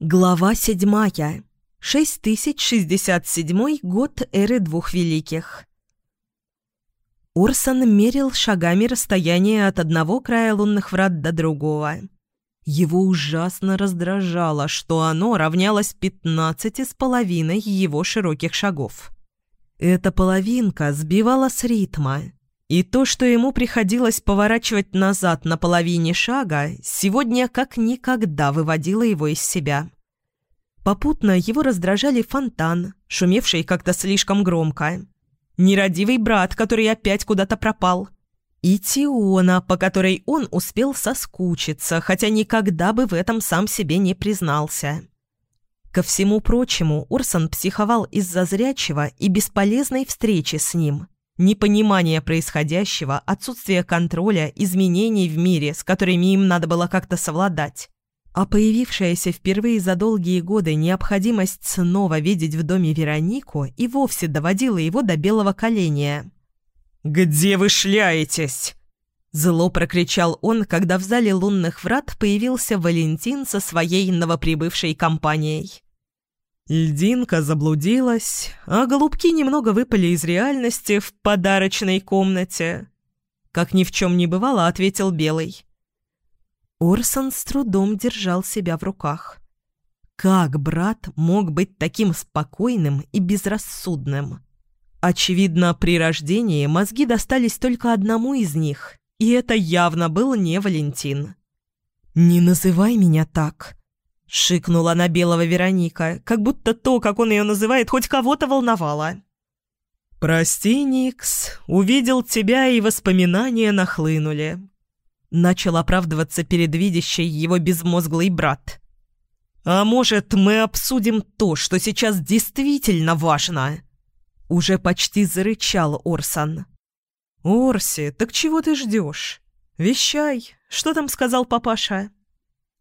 Глава седьмая. 6067 год эры двух великих. Орсон мерил шагами расстояние от одного края лунных врат до другого. Его ужасно раздражало, что оно равнялось пятнадцати с половиной его широких шагов. Эта половинка сбивала с ритма, и то, что ему приходилось поворачивать назад на половине шага, сегодня как никогда выводило его из себя. Попутно его раздражали фонтан, шумевший как-то слишком громко, нерадивый брат, который опять куда-то пропал, и Тиона, по которой он успел соскучиться, хотя никогда бы в этом сам себе не признался. Ко всему прочему, Орсон психовал из-за зрячего и бесполезной встречи с ним – непонимание происходящего, отсутствие контроля, изменений в мире, с которыми им надо было как-то совладать. А появившаяся впервые за долгие годы необходимость снова видеть в доме Веронику и вовсе доводила его до белого коленя. «Где вы шляетесь?» Зло прокричал он, когда в зале лунных врат появился Валентин со своей новоприбывшей компанией. Льдинка заблудилась, а голубки немного выпали из реальности в подарочной комнате. Как ни в чем не бывало, ответил Белый. Орсон с трудом держал себя в руках. Как брат мог быть таким спокойным и безрассудным? Очевидно, при рождении мозги достались только одному из них, и это явно был не Валентин. «Не называй меня так», Шикнула на белого Вероника, как будто то, как он ее называет, хоть кого-то волновало. «Прости, Никс, увидел тебя, и воспоминания нахлынули». Начал оправдываться перед видящей его безмозглый брат. «А может, мы обсудим то, что сейчас действительно важно?» Уже почти зарычал Орсон. «Орси, так чего ты ждешь? Вещай, что там сказал папаша?»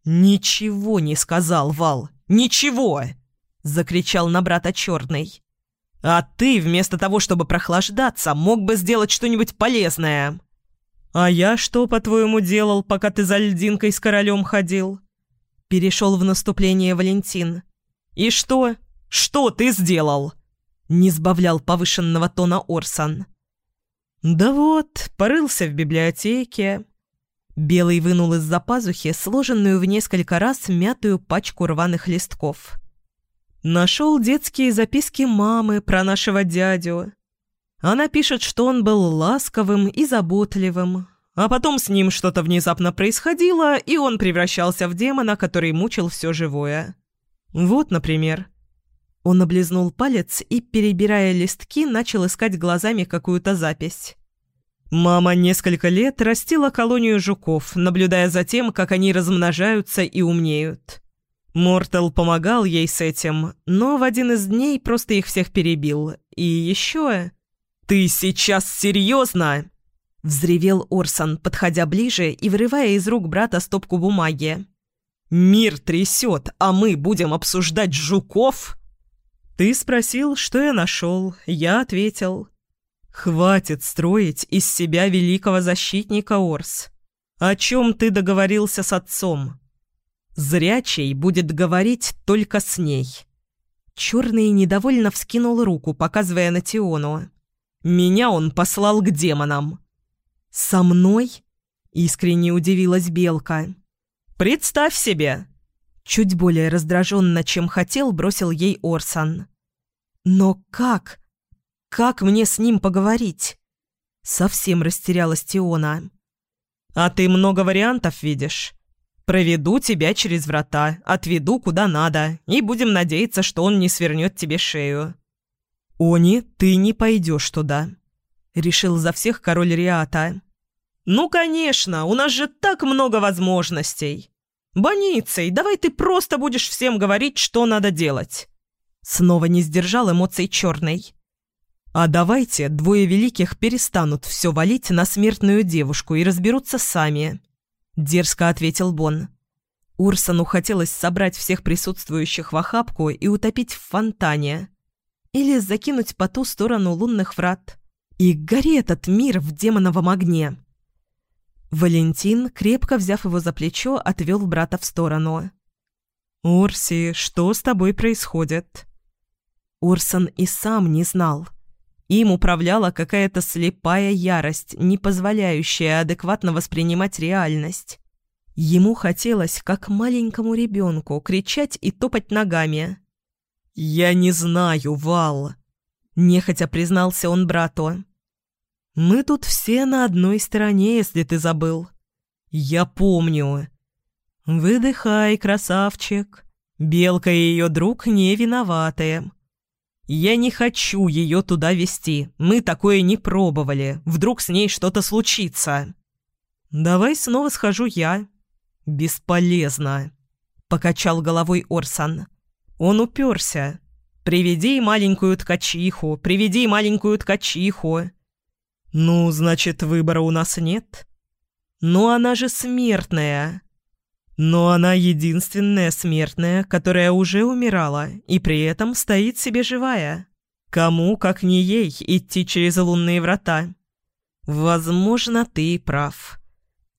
«Ничего не сказал, Вал! Ничего!» — закричал на брата Черный. «А ты, вместо того, чтобы прохлаждаться, мог бы сделать что-нибудь полезное!» «А я что, по-твоему, делал, пока ты за льдинкой с королем ходил?» Перешел в наступление Валентин. «И что? Что ты сделал?» Не сбавлял повышенного тона Орсон. «Да вот, порылся в библиотеке, Белый вынул из-за пазухи сложенную в несколько раз мятую пачку рваных листков. Нашел детские записки мамы про нашего дядю. Она пишет, что он был ласковым и заботливым, а потом с ним что-то внезапно происходило, и он превращался в демона, который мучил все живое. Вот, например. Он облизнул палец и, перебирая листки, начал искать глазами какую-то запись. Мама несколько лет растила колонию жуков, наблюдая за тем, как они размножаются и умнеют. Мортал помогал ей с этим, но в один из дней просто их всех перебил. И еще... «Ты сейчас серьезно?» Взревел Орсон, подходя ближе и вырывая из рук брата стопку бумаги. «Мир трясет, а мы будем обсуждать жуков?» «Ты спросил, что я нашел. Я ответил. «Хватит строить из себя великого защитника, Орс. О чем ты договорился с отцом?» «Зрячий будет говорить только с ней». Черный недовольно вскинул руку, показывая на Тиону. «Меня он послал к демонам». «Со мной?» — искренне удивилась Белка. «Представь себе!» Чуть более раздраженно, чем хотел, бросил ей Орсон. «Но как?» Как мне с ним поговорить?» Совсем растерялась Тиона. «А ты много вариантов видишь? Проведу тебя через врата, отведу куда надо, и будем надеяться, что он не свернет тебе шею». «Они, ты не пойдешь туда», — решил за всех король Риата. «Ну, конечно, у нас же так много возможностей. Боницей, давай ты просто будешь всем говорить, что надо делать». Снова не сдержал эмоций черный. А давайте двое великих перестанут все валить на смертную девушку и разберутся сами», — дерзко ответил Бон. Урсону хотелось собрать всех присутствующих в охапку и утопить в фонтане. Или закинуть по ту сторону лунных врат. И гори этот мир в демоновом огне. Валентин, крепко взяв его за плечо, отвел брата в сторону. «Орси, что с тобой происходит?» Орсон и сам не знал. Им управляла какая-то слепая ярость, не позволяющая адекватно воспринимать реальность. Ему хотелось, как маленькому ребенку, кричать и топать ногами. «Я не знаю, Вал», — нехотя признался он брату. «Мы тут все на одной стороне, если ты забыл. Я помню. Выдыхай, красавчик. Белка и ее друг не виноваты. Я не хочу ее туда вести. Мы такое не пробовали. Вдруг с ней что-то случится. Давай снова схожу я. Бесполезно. Покачал головой Орсон. Он уперся. Приведи маленькую ткачиху, приведи маленькую ткачиху. Ну, значит, выбора у нас нет? Но она же смертная. Но она единственная смертная, которая уже умирала и при этом стоит себе живая. Кому, как не ей, идти через лунные врата? Возможно, ты прав.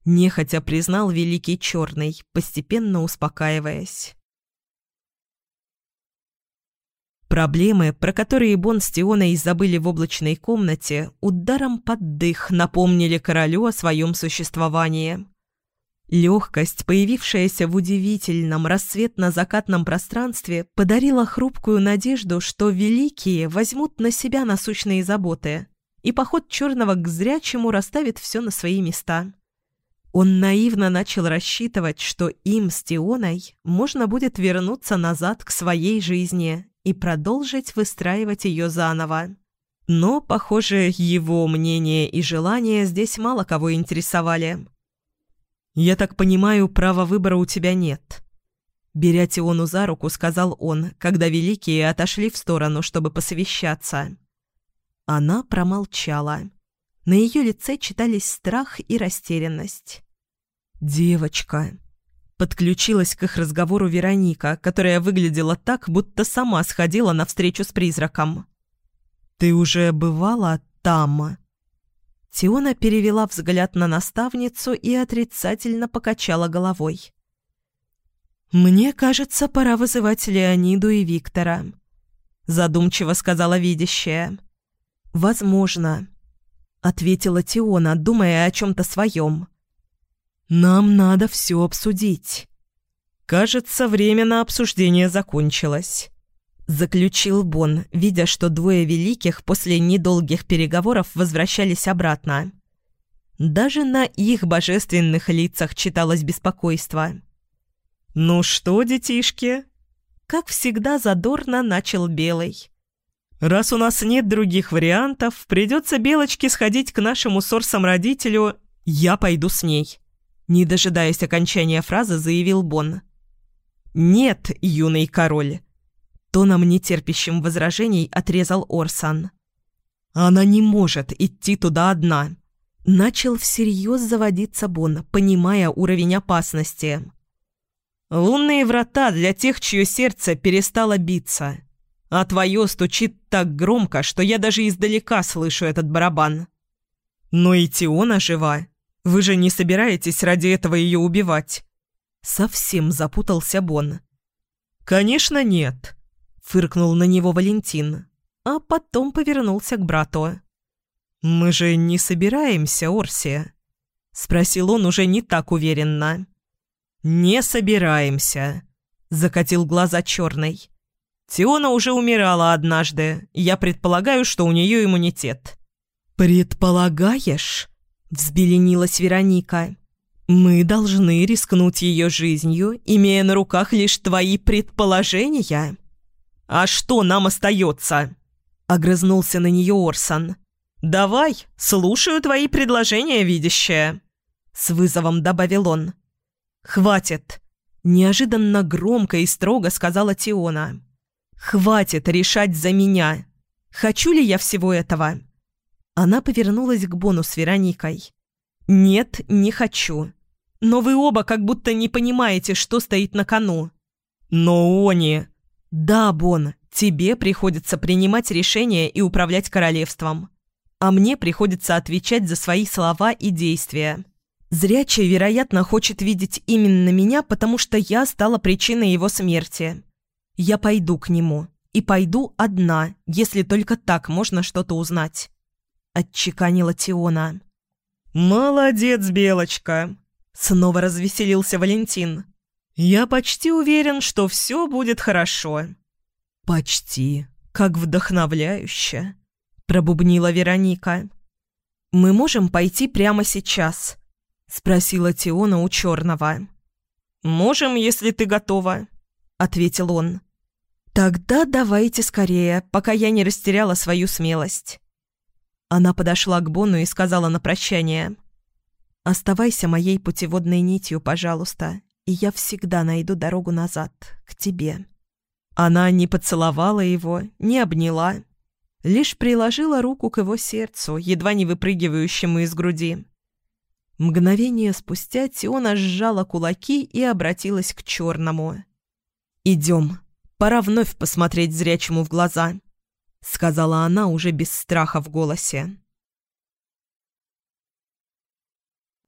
Нехотя признал Великий Черный, постепенно успокаиваясь. Проблемы, про которые Бон с Тионой забыли в облачной комнате, ударом под дых напомнили королю о своем существовании – Легкость, появившаяся в удивительном рассветно-закатном пространстве, подарила хрупкую надежду, что великие возьмут на себя насущные заботы, и поход черного к зрячему расставит все на свои места. Он наивно начал рассчитывать, что им с Тионой можно будет вернуться назад к своей жизни и продолжить выстраивать ее заново. Но, похоже, его мнение и желания здесь мало кого интересовали. «Я так понимаю, права выбора у тебя нет». Беря Тиону за руку, сказал он, когда великие отошли в сторону, чтобы посовещаться. Она промолчала. На ее лице читались страх и растерянность. «Девочка», Подключилась к их разговору Вероника, которая выглядела так, будто сама сходила на встречу с призраком. «Ты уже бывала там?» Тиона перевела взгляд на наставницу и отрицательно покачала головой. «Мне кажется, пора вызывать Леониду и Виктора», — задумчиво сказала видящая. «Возможно», — ответила Тиона, думая о чем-то своем. «Нам надо все обсудить». «Кажется, время на обсуждение закончилось». Заключил Бон, видя, что двое великих после недолгих переговоров возвращались обратно. Даже на их божественных лицах читалось беспокойство. «Ну что, детишки?» Как всегда задорно начал Белый. «Раз у нас нет других вариантов, придется Белочке сходить к нашему сорсам-родителю. Я пойду с ней». Не дожидаясь окончания фразы, заявил Бон. «Нет, юный король». Тоном нетерпящим возражений отрезал Орсан. «Она не может идти туда одна». Начал всерьез заводиться Бон, понимая уровень опасности. «Лунные врата для тех, чье сердце перестало биться. А твое стучит так громко, что я даже издалека слышу этот барабан». «Но и Тиона жива. Вы же не собираетесь ради этого ее убивать?» Совсем запутался Бон. «Конечно нет», Фыркнул на него Валентин, а потом повернулся к брату. «Мы же не собираемся, Орси?» Спросил он уже не так уверенно. «Не собираемся», — закатил глаза черный. «Тиона уже умирала однажды. Я предполагаю, что у нее иммунитет». «Предполагаешь?» — взбеленилась Вероника. «Мы должны рискнуть ее жизнью, имея на руках лишь твои предположения?» «А что нам остается?» — огрызнулся на нее Орсон. «Давай, слушаю твои предложения, видящая», — с вызовом добавил он. «Хватит», — неожиданно громко и строго сказала Тиона. «Хватит решать за меня. Хочу ли я всего этого?» Она повернулась к Бону с Вероникой. «Нет, не хочу. Но вы оба как будто не понимаете, что стоит на кону». «Но они...» «Да, Бон, тебе приходится принимать решения и управлять королевством. А мне приходится отвечать за свои слова и действия. Зрячий, вероятно, хочет видеть именно меня, потому что я стала причиной его смерти. Я пойду к нему. И пойду одна, если только так можно что-то узнать. Отчеканила Тиона. «Молодец, Белочка!» Снова развеселился Валентин. «Я почти уверен, что все будет хорошо». «Почти. Как вдохновляюще!» Пробубнила Вероника. «Мы можем пойти прямо сейчас?» Спросила Тиона у черного. «Можем, если ты готова», — ответил он. «Тогда давайте скорее, пока я не растеряла свою смелость». Она подошла к Бону и сказала на прощание. «Оставайся моей путеводной нитью, пожалуйста, и я всегда найду дорогу назад, к тебе». Она не поцеловала его, не обняла, лишь приложила руку к его сердцу, едва не выпрыгивающему из груди. Мгновение спустя Тиона сжала кулаки и обратилась к черному. «Идем, пора вновь посмотреть зрячему в глаза». — сказала она уже без страха в голосе.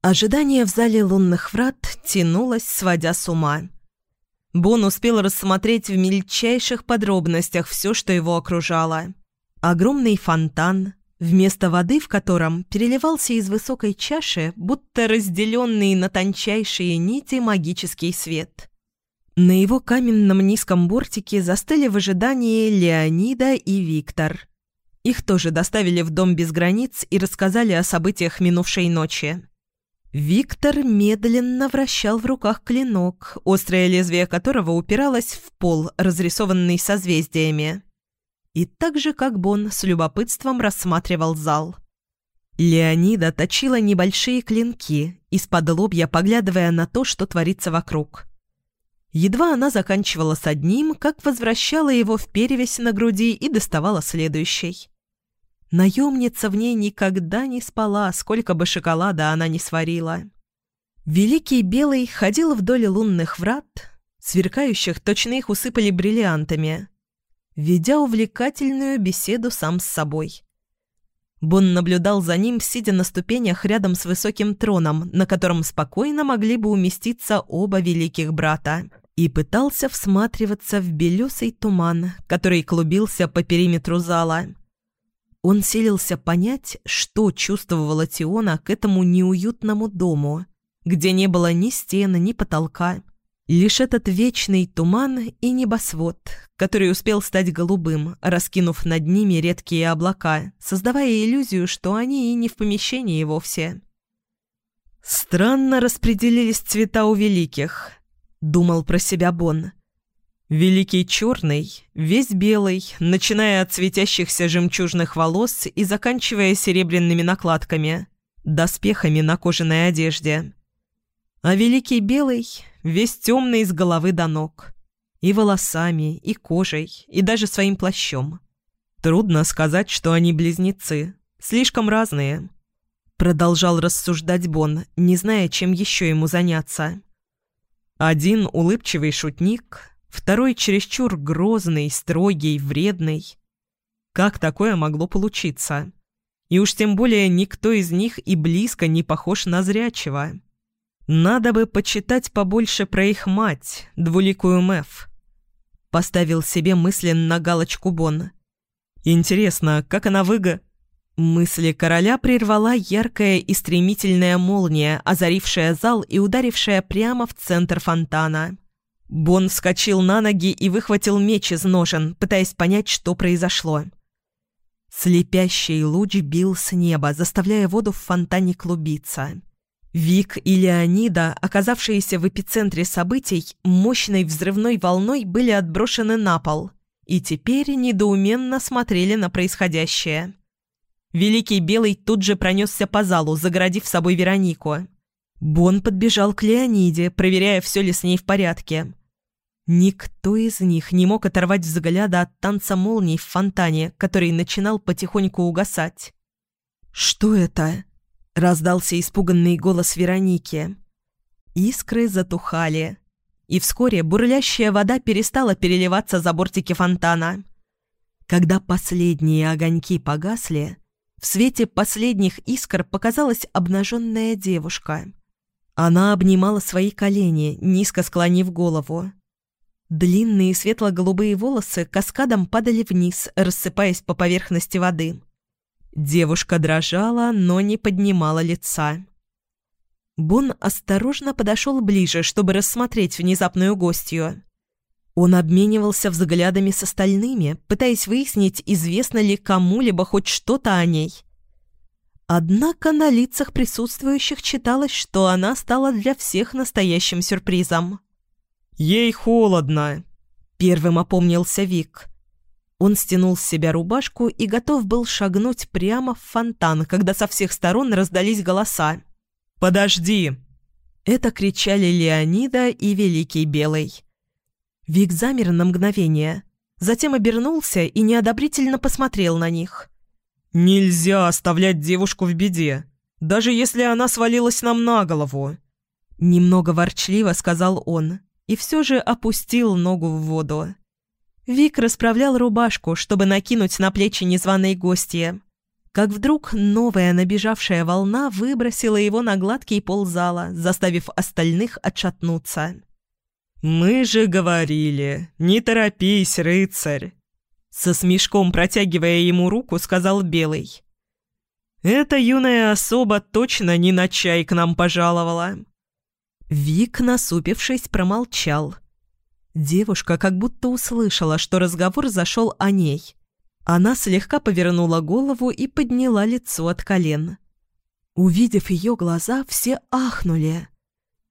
Ожидание в зале лунных врат тянулось, сводя с ума. Бон успел рассмотреть в мельчайших подробностях все, что его окружало. Огромный фонтан, вместо воды в котором переливался из высокой чаши, будто разделенный на тончайшие нити магический свет. На его каменном низком бортике застыли в ожидании Леонида и Виктор. Их тоже доставили в дом без границ и рассказали о событиях минувшей ночи. Виктор медленно вращал в руках клинок, острое лезвие которого упиралось в пол, разрисованный созвездиями. И так же, как Бон, с любопытством рассматривал зал. Леонида точила небольшие клинки, из-под лобья поглядывая на то, что творится вокруг. Едва она заканчивала с одним, как возвращала его в перевязь на груди и доставала следующий. Наемница в ней никогда не спала, сколько бы шоколада она не сварила. Великий Белый ходил вдоль лунных врат, сверкающих точно их усыпали бриллиантами, ведя увлекательную беседу сам с собой. Бон наблюдал за ним, сидя на ступенях рядом с высоким троном, на котором спокойно могли бы уместиться оба великих брата и пытался всматриваться в белесый туман, который клубился по периметру зала. Он селился понять, что чувствовала Тиона к этому неуютному дому, где не было ни стены, ни потолка, лишь этот вечный туман и небосвод, который успел стать голубым, раскинув над ними редкие облака, создавая иллюзию, что они и не в помещении вовсе. Странно распределились цвета у великих –— думал про себя Бон. Великий черный, весь белый, начиная от светящихся жемчужных волос и заканчивая серебряными накладками, доспехами на кожаной одежде. А великий белый весь темный с головы до ног. И волосами, и кожей, и даже своим плащом. Трудно сказать, что они близнецы. Слишком разные. Продолжал рассуждать Бон, не зная, чем еще ему заняться. Один улыбчивый шутник, второй чересчур грозный, строгий, вредный. Как такое могло получиться? И уж тем более никто из них и близко не похож на зрячего. Надо бы почитать побольше про их мать, двуликую Мэв. Поставил себе мысленно галочку Бон. Интересно, как она выга... Мысли короля прервала яркая и стремительная молния, озарившая зал и ударившая прямо в центр фонтана. Бон вскочил на ноги и выхватил меч из ножен, пытаясь понять, что произошло. Слепящий луч бил с неба, заставляя воду в фонтане клубиться. Вик и Леонида, оказавшиеся в эпицентре событий, мощной взрывной волной были отброшены на пол и теперь недоуменно смотрели на происходящее. Великий Белый тут же пронесся по залу, загородив собой Веронику. Бон подбежал к Леониде, проверяя, все ли с ней в порядке. Никто из них не мог оторвать взгляда от танца молний в фонтане, который начинал потихоньку угасать. «Что это?» — раздался испуганный голос Вероники. Искры затухали, и вскоре бурлящая вода перестала переливаться за бортики фонтана. Когда последние огоньки погасли, в свете последних искр показалась обнаженная девушка. Она обнимала свои колени, низко склонив голову. Длинные светло-голубые волосы каскадом падали вниз, рассыпаясь по поверхности воды. Девушка дрожала, но не поднимала лица. Бон осторожно подошел ближе, чтобы рассмотреть внезапную гостью. Он обменивался взглядами с остальными, пытаясь выяснить, известно ли кому-либо хоть что-то о ней. Однако на лицах присутствующих читалось, что она стала для всех настоящим сюрпризом. «Ей холодно», — первым опомнился Вик. Он стянул с себя рубашку и готов был шагнуть прямо в фонтан, когда со всех сторон раздались голоса. «Подожди!» Это кричали Леонида и Великий Белый. Вик замер на мгновение, затем обернулся и неодобрительно посмотрел на них. «Нельзя оставлять девушку в беде, даже если она свалилась нам на голову!» Немного ворчливо сказал он и все же опустил ногу в воду. Вик расправлял рубашку, чтобы накинуть на плечи незваной гостья. Как вдруг новая набежавшая волна выбросила его на гладкий пол зала, заставив остальных отшатнуться. «Мы же говорили, не торопись, рыцарь!» Со смешком протягивая ему руку, сказал Белый. «Эта юная особа точно не на чай к нам пожаловала». Вик, насупившись, промолчал. Девушка как будто услышала, что разговор зашел о ней. Она слегка повернула голову и подняла лицо от колен. Увидев ее глаза, все ахнули.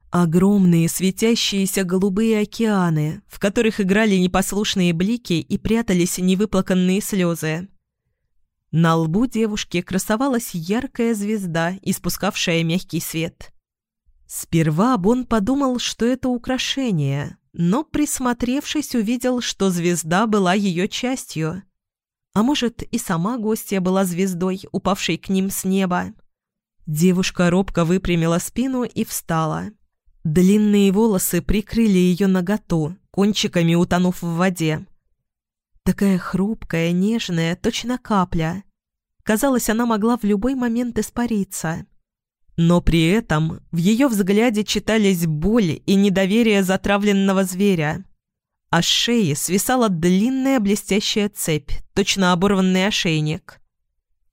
Огромные светящиеся голубые океаны, в которых играли непослушные блики и прятались невыплаканные слезы. На лбу девушки красовалась яркая звезда, испускавшая мягкий свет. Сперва Бон подумал, что это украшение, но, присмотревшись, увидел, что звезда была ее частью. А может, и сама гостья была звездой, упавшей к ним с неба. Девушка робко выпрямила спину и встала. Длинные волосы прикрыли ее наготу, кончиками утонув в воде. Такая хрупкая, нежная, точно капля. Казалось, она могла в любой момент испариться. Но при этом в ее взгляде читались боль и недоверие затравленного зверя. А шеи свисала длинная блестящая цепь, точно оборванный ошейник.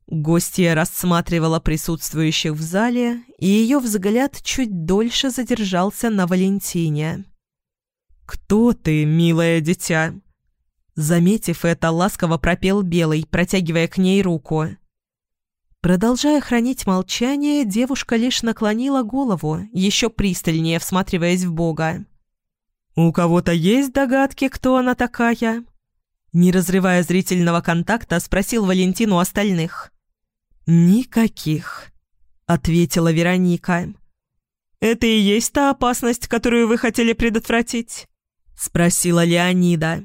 Гостья рассматривала присутствующих в зале, и ее взгляд чуть дольше задержался на Валентине. «Кто ты, милое дитя?» Заметив это, ласково пропел Белый, протягивая к ней руку. Продолжая хранить молчание, девушка лишь наклонила голову, еще пристальнее всматриваясь в Бога. «У кого-то есть догадки, кто она такая?» Не разрывая зрительного контакта, спросил Валентину остальных. «Никаких», — ответила Вероника. «Это и есть та опасность, которую вы хотели предотвратить?» — спросила Леонида.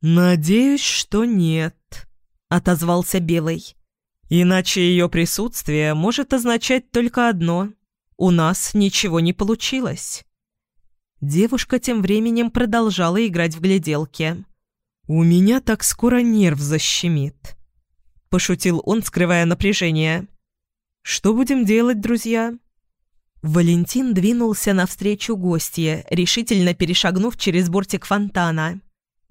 «Надеюсь, что нет», — отозвался Белый. Иначе ее присутствие может означать только одно – у нас ничего не получилось. Девушка тем временем продолжала играть в гляделки. «У меня так скоро нерв защемит», – пошутил он, скрывая напряжение. «Что будем делать, друзья?» Валентин двинулся навстречу гостье, решительно перешагнув через бортик фонтана.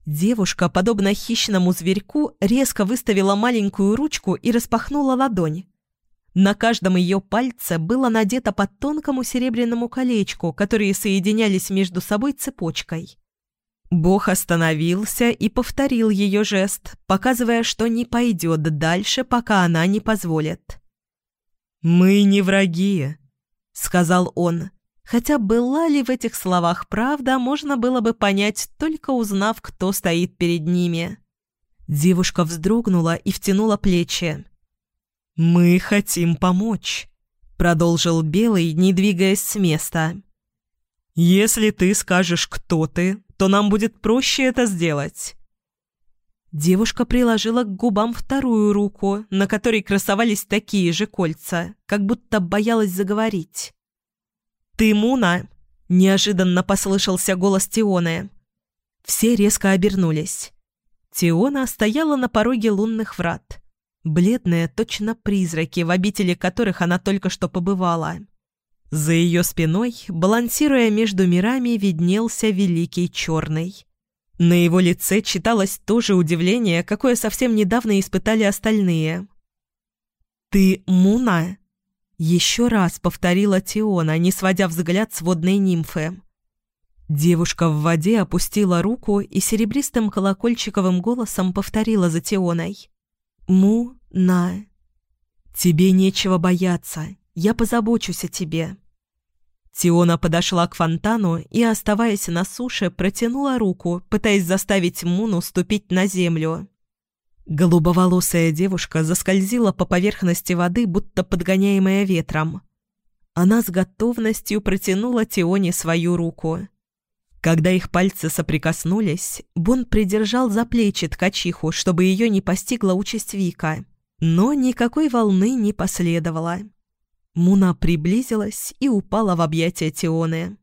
Девушка, подобно хищному зверьку, резко выставила маленькую ручку и распахнула ладонь. На каждом ее пальце было надето по тонкому серебряному колечку, которые соединялись между собой цепочкой. Бог остановился и повторил ее жест, показывая, что не пойдет дальше, пока она не позволит. «Мы не враги», — сказал он. Хотя была ли в этих словах правда, можно было бы понять, только узнав, кто стоит перед ними. Девушка вздрогнула и втянула плечи. «Мы хотим помочь», — продолжил Белый, не двигаясь с места. «Если ты скажешь, кто ты, то нам будет проще это сделать». Девушка приложила к губам вторую руку, на которой красовались такие же кольца, как будто боялась заговорить. «Ты Муна?» – неожиданно послышался голос Тионы. Все резко обернулись. Тиона стояла на пороге лунных врат. Бледная, точно призраки, в обители которых она только что побывала. За ее спиной, балансируя между мирами, виднелся Великий Черный. На его лице читалось то же удивление, какое совсем недавно испытали остальные. «Ты Муна?» Еще раз повторила Тиона, не сводя взгляд с водной нимфы. Девушка в воде опустила руку и серебристым колокольчиковым голосом повторила за Тионой. «Му-на». «Тебе нечего бояться. Я позабочусь о тебе». Тиона подошла к фонтану и, оставаясь на суше, протянула руку, пытаясь заставить Муну ступить на землю. Голубоволосая девушка заскользила по поверхности воды, будто подгоняемая ветром. Она с готовностью протянула Тионе свою руку. Когда их пальцы соприкоснулись, Бон придержал за плечи ткачиху, чтобы ее не постигла участь Вика. Но никакой волны не последовало. Муна приблизилась и упала в объятия Тионы.